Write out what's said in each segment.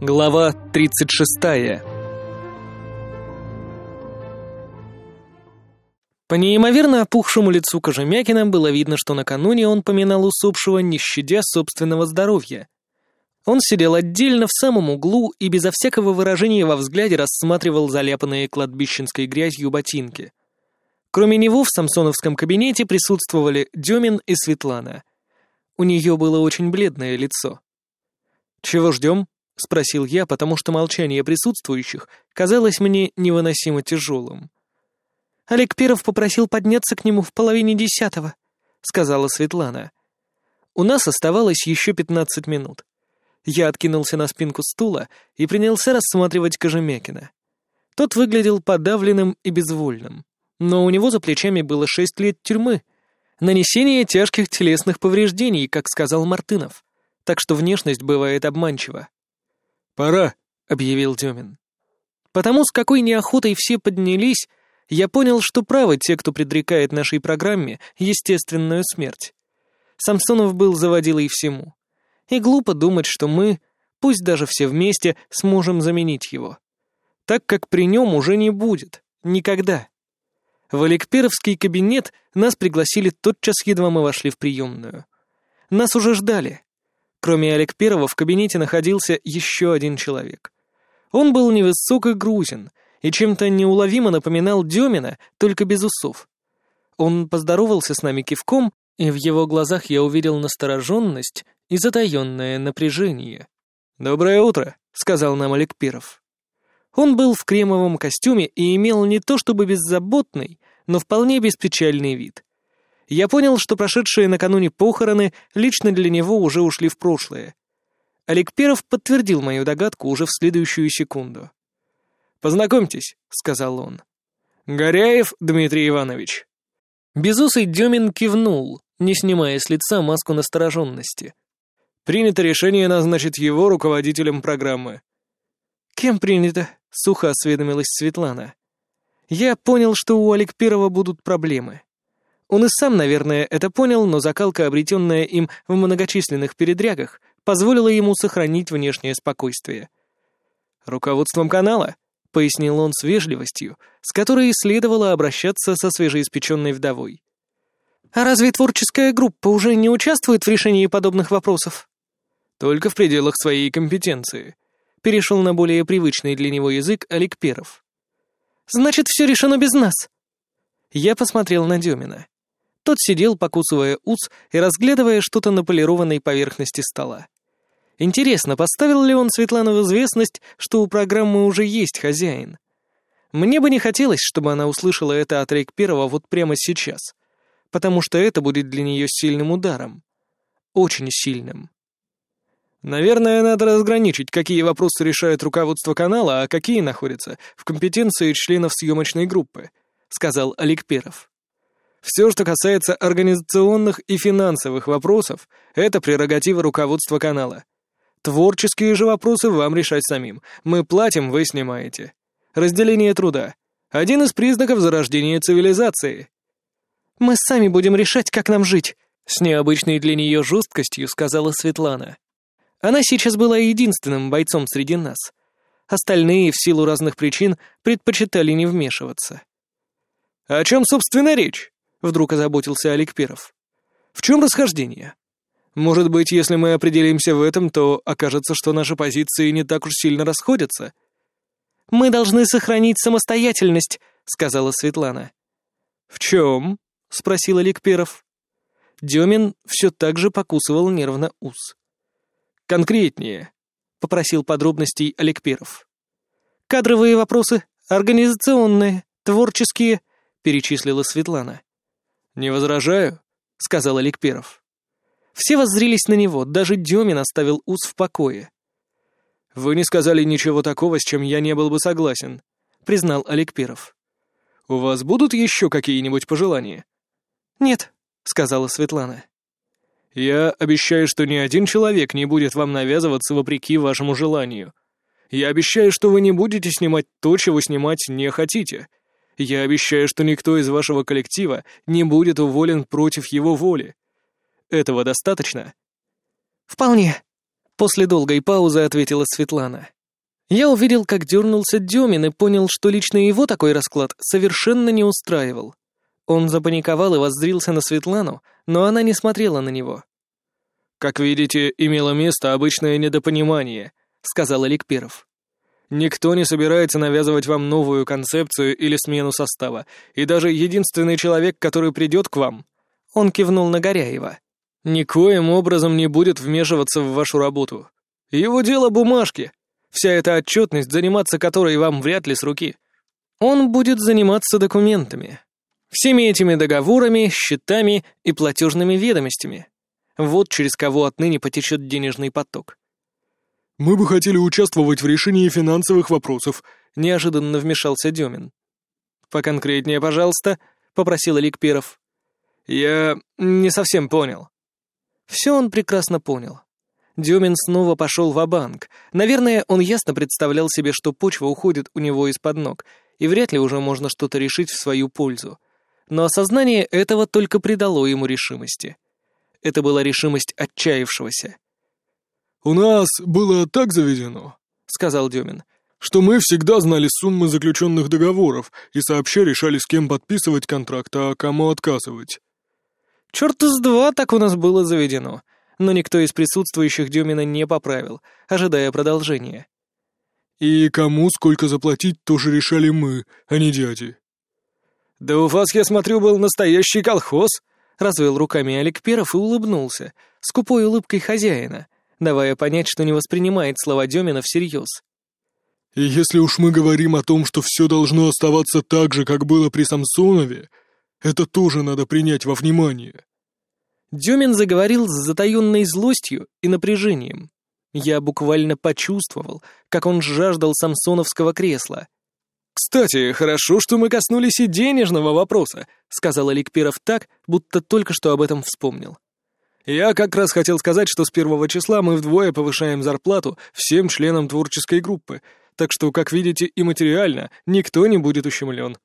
Глава 36 По неимоверно опухшему лицу Кожемякина было видно, что накануне он поминал усопшего, не щадя собственного здоровья. Он сидел отдельно в самом углу и безо всякого выражения во взгляде рассматривал заляпанные кладбищенской грязью ботинки. Кроме него в самсоновском кабинете присутствовали Демин и Светлана. У нее было очень бледное лицо. «Чего ждем?» — спросил я, потому что молчание присутствующих казалось мне невыносимо тяжелым. «Олег Перов попросил подняться к нему в половине десятого», — сказала Светлана. У нас оставалось еще пятнадцать минут. Я откинулся на спинку стула и принялся рассматривать Кожемякина. Тот выглядел подавленным и безвольным, но у него за плечами было шесть лет тюрьмы, нанесение тяжких телесных повреждений, как сказал Мартынов так что внешность бывает обманчива. «Пора», — объявил Демин. Потому с какой неохотой все поднялись, я понял, что правы те, кто предрекает нашей программе естественную смерть. Самсонов был заводилой всему. И глупо думать, что мы, пусть даже все вместе, сможем заменить его. Так как при нем уже не будет. Никогда. В Олегперовский кабинет нас пригласили тотчас, едва мы вошли в приемную. Нас уже ждали. Кроме Олег Первого в кабинете находился еще один человек. Он был невысок и грузин, и чем-то неуловимо напоминал Демина, только без усов. Он поздоровался с нами кивком, и в его глазах я увидел настороженность и затаенное напряжение. «Доброе утро», — сказал нам Олег Пиров. Он был в кремовом костюме и имел не то чтобы беззаботный, но вполне беспечальный вид я понял, что прошедшие накануне похороны лично для него уже ушли в прошлое. Олег Перов подтвердил мою догадку уже в следующую секунду. «Познакомьтесь», — сказал он. «Горяев Дмитрий Иванович». Безусый Демин кивнул, не снимая с лица маску настороженности. «Принято решение назначить его руководителем программы». «Кем принято?» — сухо осведомилась Светлана. «Я понял, что у Олег Перова будут проблемы». Он и сам, наверное, это понял, но закалка, обретенная им в многочисленных передрягах, позволила ему сохранить внешнее спокойствие. «Руководством канала», — пояснил он с вежливостью, с которой следовало обращаться со свежеиспеченной вдовой. «А разве творческая группа уже не участвует в решении подобных вопросов?» «Только в пределах своей компетенции», — перешел на более привычный для него язык Олег Перов. «Значит, все решено без нас?» Я посмотрел на Демина. Тот сидел, покусывая ус и разглядывая что-то на полированной поверхности стола. Интересно, поставил ли он Светлану в известность, что у программы уже есть хозяин? Мне бы не хотелось, чтобы она услышала это от Рейк Первого вот прямо сейчас, потому что это будет для нее сильным ударом. Очень сильным. Наверное, надо разграничить, какие вопросы решает руководство канала, а какие находятся в компетенции членов съемочной группы, сказал Олег Перов. Все, что касается организационных и финансовых вопросов, это прерогатива руководства канала. Творческие же вопросы вам решать самим. Мы платим, вы снимаете. Разделение труда. Один из признаков зарождения цивилизации. «Мы сами будем решать, как нам жить», — с необычной для нее жесткостью сказала Светлана. Она сейчас была единственным бойцом среди нас. Остальные, в силу разных причин, предпочитали не вмешиваться. «О чем, собственно, речь?» — вдруг озаботился Олег Перов. «В чем расхождение? Может быть, если мы определимся в этом, то окажется, что наши позиции не так уж сильно расходятся?» «Мы должны сохранить самостоятельность», — сказала Светлана. «В чем?» — спросил Олег Перов. Демин все так же покусывал нервно ус. «Конкретнее», — попросил подробностей Олег Перов. «Кадровые вопросы, организационные, творческие», — перечислила Светлана. «Не возражаю», — сказал Олег Перов. Все воззрились на него, даже Демин оставил ус в покое. «Вы не сказали ничего такого, с чем я не был бы согласен», — признал Олег Перов. «У вас будут еще какие-нибудь пожелания?» «Нет», — сказала Светлана. «Я обещаю, что ни один человек не будет вам навязываться вопреки вашему желанию. Я обещаю, что вы не будете снимать то, чего снимать не хотите. Я обещаю, что никто из вашего коллектива не будет уволен против его воли. Этого достаточно?» «Вполне», После долгой паузы ответила Светлана. Я увидел, как дернулся Демин и понял, что лично его такой расклад совершенно не устраивал. Он запаниковал и воззрился на Светлану, но она не смотрела на него. «Как видите, имело место обычное недопонимание», — сказал Олег Перов. «Никто не собирается навязывать вам новую концепцию или смену состава, и даже единственный человек, который придет к вам...» Он кивнул на Горяева никоим образом не будет вмешиваться в вашу работу. Его дело бумажки. Вся эта отчетность, заниматься которой вам вряд ли с руки. Он будет заниматься документами. Всеми этими договорами, счетами и платежными ведомостями. Вот через кого отныне потечет денежный поток. «Мы бы хотели участвовать в решении финансовых вопросов», — неожиданно вмешался Демин. «Поконкретнее, пожалуйста», — попросил Олег Перов. «Я не совсем понял». Все он прекрасно понял. Дюмин снова пошел в банк Наверное, он ясно представлял себе, что почва уходит у него из-под ног, и вряд ли уже можно что-то решить в свою пользу. Но осознание этого только придало ему решимости. Это была решимость отчаявшегося. «У нас было так заведено», — сказал Демин, «что мы всегда знали суммы заключенных договоров и сообща решали, с кем подписывать контракт, а кому отказывать. Черт из два так у нас было заведено, но никто из присутствующих Дюмина не поправил, ожидая продолжения. «И кому сколько заплатить, тоже решали мы, а не дяди». «Да у вас, я смотрю, был настоящий колхоз», — развел руками Олег Перов и улыбнулся, скупой улыбкой хозяина, давая понять, что не воспринимает слова Демина всерьез. «И если уж мы говорим о том, что все должно оставаться так же, как было при Самсонове, это тоже надо принять во внимание. Дюмин заговорил с затаенной злостью и напряжением. Я буквально почувствовал, как он жаждал самсоновского кресла. «Кстати, хорошо, что мы коснулись и денежного вопроса», — сказал Аликперов так, будто только что об этом вспомнил. «Я как раз хотел сказать, что с первого числа мы вдвое повышаем зарплату всем членам творческой группы, так что, как видите, и материально никто не будет ущемлен».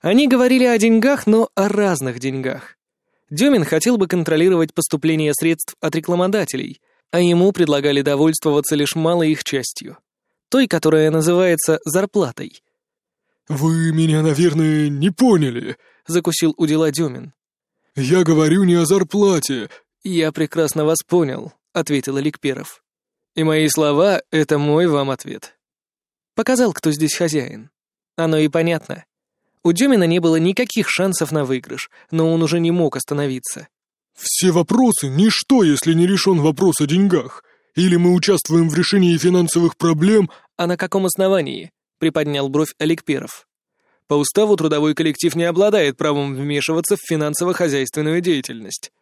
Они говорили о деньгах, но о разных деньгах. Демин хотел бы контролировать поступление средств от рекламодателей, а ему предлагали довольствоваться лишь малой их частью. Той, которая называется зарплатой. «Вы меня, наверное, не поняли», — закусил у дела Демин. «Я говорю не о зарплате». «Я прекрасно вас понял», — ответил Аликперов. «И мои слова — это мой вам ответ». Показал, кто здесь хозяин. Оно и понятно. У Демина не было никаких шансов на выигрыш, но он уже не мог остановиться. «Все вопросы — ничто, если не решен вопрос о деньгах. Или мы участвуем в решении финансовых проблем...» «А на каком основании?» — приподнял бровь Олег Перов. «По уставу трудовой коллектив не обладает правом вмешиваться в финансово-хозяйственную деятельность».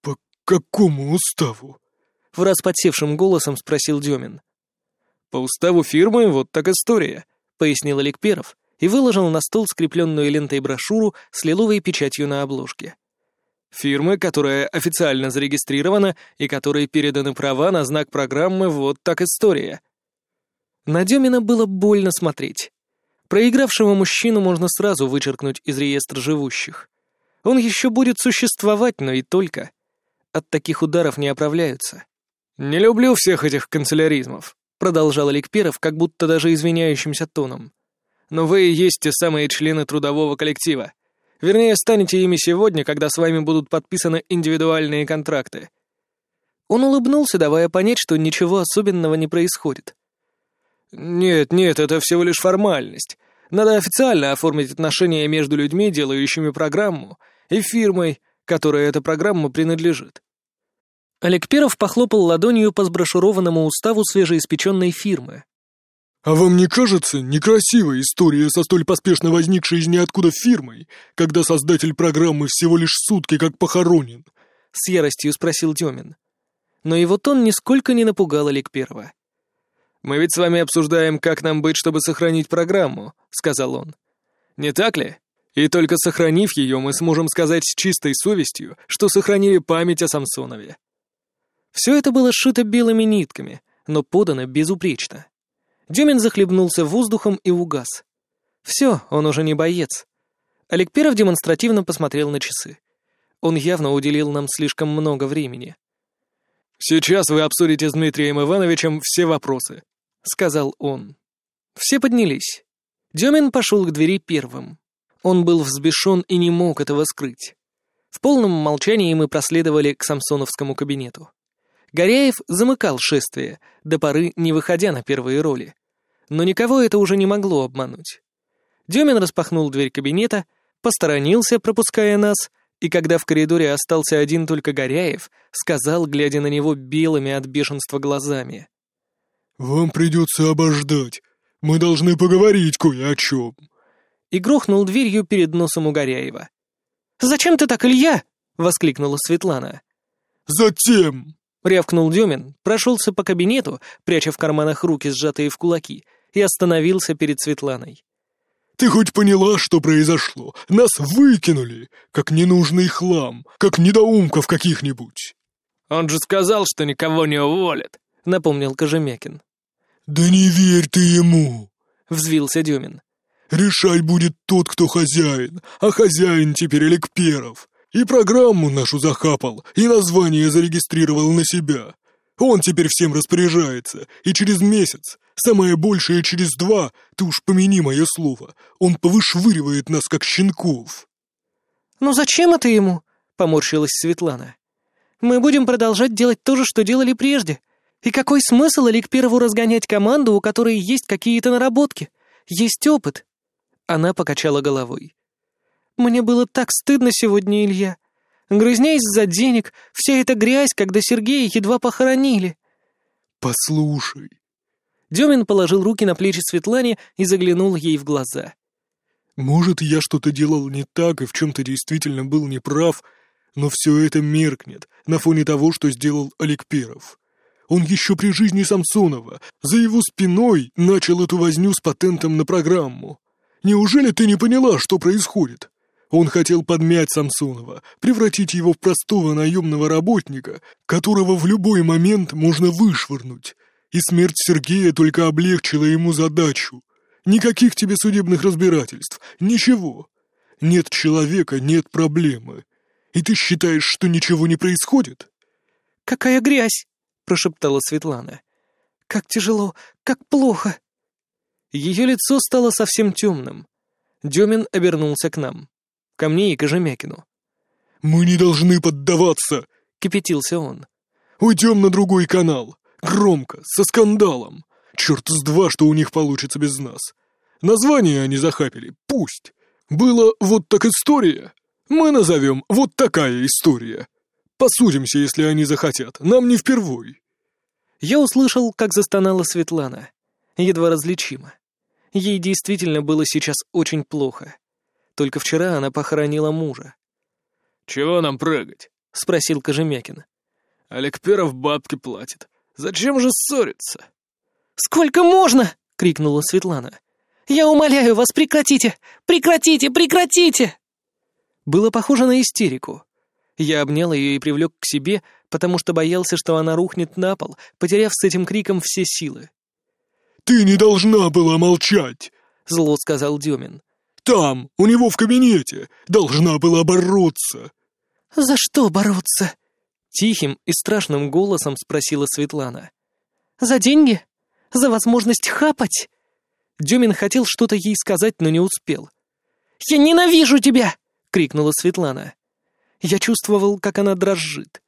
«По какому уставу?» — в раз подсевшим голосом спросил Демин. «По уставу фирмы вот так история», — пояснил Олег Перов и выложил на стол скрепленную лентой брошюру с лиловой печатью на обложке. Фирмы, которая официально зарегистрирована и которой переданы права на знак программы «Вот так история». На Демина было больно смотреть. Проигравшего мужчину можно сразу вычеркнуть из реестра живущих. Он еще будет существовать, но и только. От таких ударов не оправляются. «Не люблю всех этих канцеляризмов», — продолжал Олег как будто даже извиняющимся тоном но вы и есть те самые члены трудового коллектива. Вернее, станете ими сегодня, когда с вами будут подписаны индивидуальные контракты». Он улыбнулся, давая понять, что ничего особенного не происходит. «Нет, нет, это всего лишь формальность. Надо официально оформить отношения между людьми, делающими программу, и фирмой, которой эта программа принадлежит». Олег Перов похлопал ладонью по сброшурованному уставу свежеиспеченной фирмы. «А вам не кажется некрасивой история со столь поспешно возникшей из ниоткуда фирмой, когда создатель программы всего лишь сутки как похоронен?» — с яростью спросил Демин. Но его тон нисколько не напугал Олег Первого. «Мы ведь с вами обсуждаем, как нам быть, чтобы сохранить программу», — сказал он. «Не так ли? И только сохранив ее, мы сможем сказать с чистой совестью, что сохранили память о Самсонове». Все это было сшито белыми нитками, но подано безупречно. Дюмин захлебнулся воздухом и угас. Все, он уже не боец. Олег Перов демонстративно посмотрел на часы. Он явно уделил нам слишком много времени. Сейчас вы обсудите с Дмитрием Ивановичем все вопросы», — сказал он. Все поднялись. Демин пошел к двери первым. Он был взбешен и не мог этого скрыть. В полном молчании мы проследовали к самсоновскому кабинету. Горяев замыкал шествие, до поры не выходя на первые роли. Но никого это уже не могло обмануть. Демин распахнул дверь кабинета, посторонился, пропуская нас, и когда в коридоре остался один только Горяев, сказал, глядя на него белыми от бешенства глазами. «Вам придется обождать. Мы должны поговорить кое о чем». И грохнул дверью перед носом у Горяева. «Зачем ты так, Илья?» — воскликнула Светлана. «Затем!» — рявкнул Демин, прошелся по кабинету, пряча в карманах руки, сжатые в кулаки, и остановился перед Светланой. «Ты хоть поняла, что произошло? Нас выкинули, как ненужный хлам, как недоумков каких-нибудь!» «Он же сказал, что никого не уволят», — напомнил Кожемякин. «Да не верь ты ему!» — взвился Демин. «Решать будет тот, кто хозяин, а хозяин теперь Олег. И программу нашу захапал, и название зарегистрировал на себя. Он теперь всем распоряжается, и через месяц, самое большее через два, ты уж помяни мое слово, он повышвыривает нас, как щенков». «Ну зачем это ему?» — поморщилась Светлана. «Мы будем продолжать делать то же, что делали прежде. И какой смысл Олег Перву разгонять команду, у которой есть какие-то наработки, есть опыт?» Она покачала головой. Мне было так стыдно сегодня, Илья. Грызня из-за денег, вся эта грязь, когда Сергея едва похоронили. Послушай. Демин положил руки на плечи Светлане и заглянул ей в глаза. Может, я что-то делал не так и в чем-то действительно был неправ, но все это меркнет на фоне того, что сделал Олег Перов. Он еще при жизни Самсонова за его спиной начал эту возню с патентом на программу. Неужели ты не поняла, что происходит? Он хотел подмять Самсонова, превратить его в простого наемного работника, которого в любой момент можно вышвырнуть. И смерть Сергея только облегчила ему задачу. Никаких тебе судебных разбирательств, ничего. Нет человека, нет проблемы. И ты считаешь, что ничего не происходит? «Какая грязь!» — прошептала Светлана. «Как тяжело, как плохо!» Ее лицо стало совсем темным. Демин обернулся к нам ко мне и Кожемякину. «Мы не должны поддаваться!» — кипятился он. «Уйдем на другой канал. Громко, со скандалом. Черт с два, что у них получится без нас. Название они захапили, пусть. Было вот так история. Мы назовем вот такая история. Посудимся, если они захотят, нам не впервой». Я услышал, как застонала Светлана. Едва различимо. Ей действительно было сейчас очень плохо. Только вчера она похоронила мужа. «Чего нам прыгать?» — спросил Кожемякин. «Олег Перов бабки платит. Зачем же ссориться?» «Сколько можно?» — крикнула Светлана. «Я умоляю вас, прекратите! Прекратите! Прекратите!» Было похоже на истерику. Я обнял ее и привлек к себе, потому что боялся, что она рухнет на пол, потеряв с этим криком все силы. «Ты не должна была молчать!» — зло сказал Демин. Там, у него в кабинете, должна была бороться». «За что бороться?» Тихим и страшным голосом спросила Светлана. «За деньги? За возможность хапать?» Дюмин хотел что-то ей сказать, но не успел. «Я ненавижу тебя!» — крикнула Светлана. Я чувствовал, как она дрожит.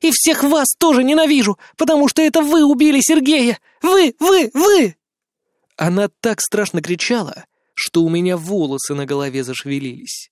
«И всех вас тоже ненавижу, потому что это вы убили Сергея! Вы, вы, вы!» Она так страшно кричала, что у меня волосы на голове зашевелились.